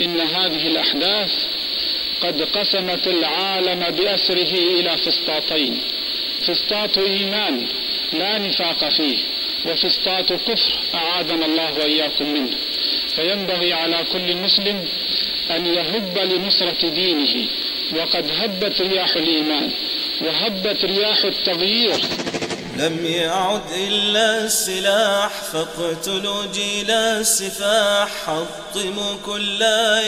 إن هذه الأحداث قد قسمت العالم بأسره إلى فسطاطين. فسطاط إيمان لا نفاق فيه وفسطاط كفر أعاذنا الله وإياكم منه. فينبغي على كل مسلم أن يهب لنصرة دينه وقد هبت رياح الإيمان وهبت رياح التغيير لم يعد إلا السلاح فاقتلوا جيل السفاح حطموا كل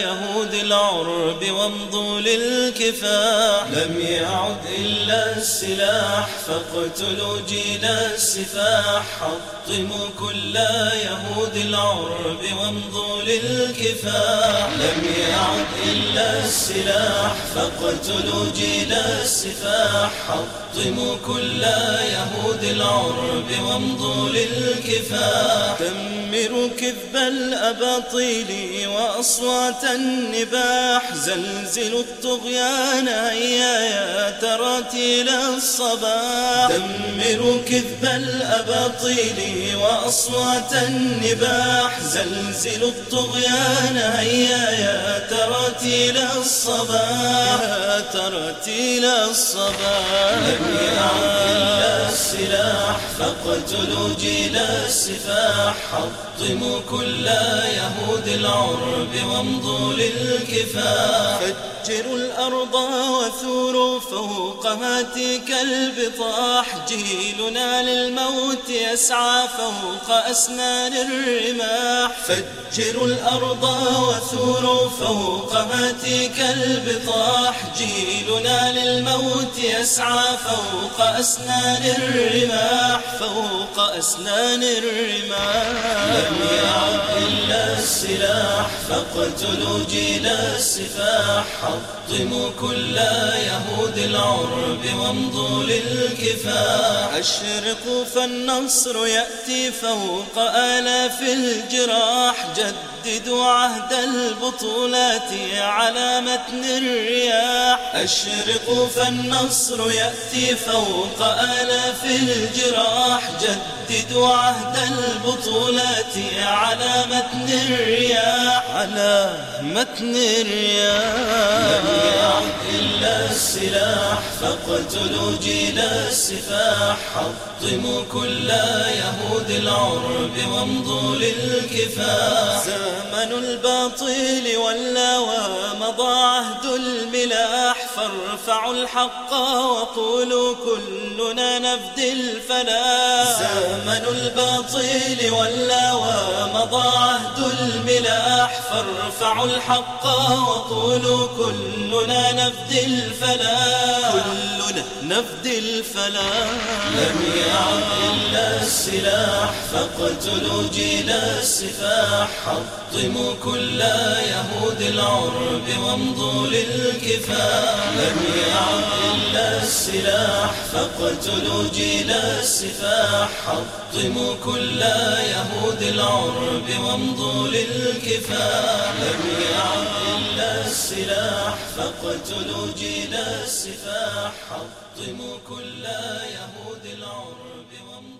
يهود العرب وامضوا للكفاح. لم يعد إلا السلاح فاقتلوا جيل السفاح حطموا كل يهود العرب وامضوا للكفاح. لم يعد إلا السلاح فاقتلوا جيل السفاح حطموا كل يهود جنود العرب وامضوا للكفاح. دمروا كذب الأباطيل وأصوات النباح. زلزلوا الطغيان هيا يا تراتيل الصباح. دمروا كذب الأباطيل وأصوات النباح. زلزلوا الطغيان هيا يا تراتيل الصباح. يا تراتيل الصباح. لم يعد السلاح فاقتلوا جيل السفاح حطموا كل يهود العرب وامضوا للكفاح فجروا الأرض وثوروا فوقها تلك البطاح. جيلنا للموت يسعى فوق أسنان الرماح. فجروا الأرض وثوروا فوقها تلك البطاح. جيلنا للموت يسعى فوق أسنان الرماح. فوق أسنان الرماح لم يعد إلا السلاح فاقتلوا جيل السفاح. حطموا كل يهود العرب وامضوا للكفاح. أشرقوا فالنصر يأتي فوق آلاف الجراح. جددوا عهد البطولات على متن الرياح. أشرقوا فالنصر يأتي فوق آلاف الجراح. جددوا عهد البطولات على متن الرياح. على متن الرياح. لم يعد إلا السلاح فاقتلوا جيل السفاح. حطموا كل يهود العرب وامضوا للكفاح. زمن الباطل ولا ومضى عهد الملاح فارفعوا الحق وقولوا كلنا نفدي الفلاح زمن الباطل ولا ومضى عهد الملاح فارفعوا الحق وقولوا كلنا نفدي الفلاح كلنا نفدي الفلاح. لم يعد إلا السلاح فاقتلوا جيل السفاح. حطموا كل يهود العرب وامضوا للكفاح. لم يعد إلا السلاح فاقتلوا جيل السفاح. حطموا كل يهود العرب وامضوا للكفاح. لم يعد السلاح فاقتلوا جيل السفاح حطموا كل يهود العرب وامضوا